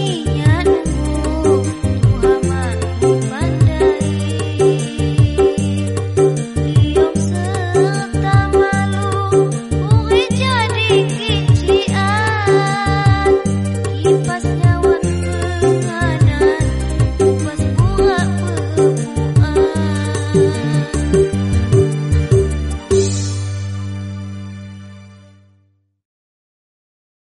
me.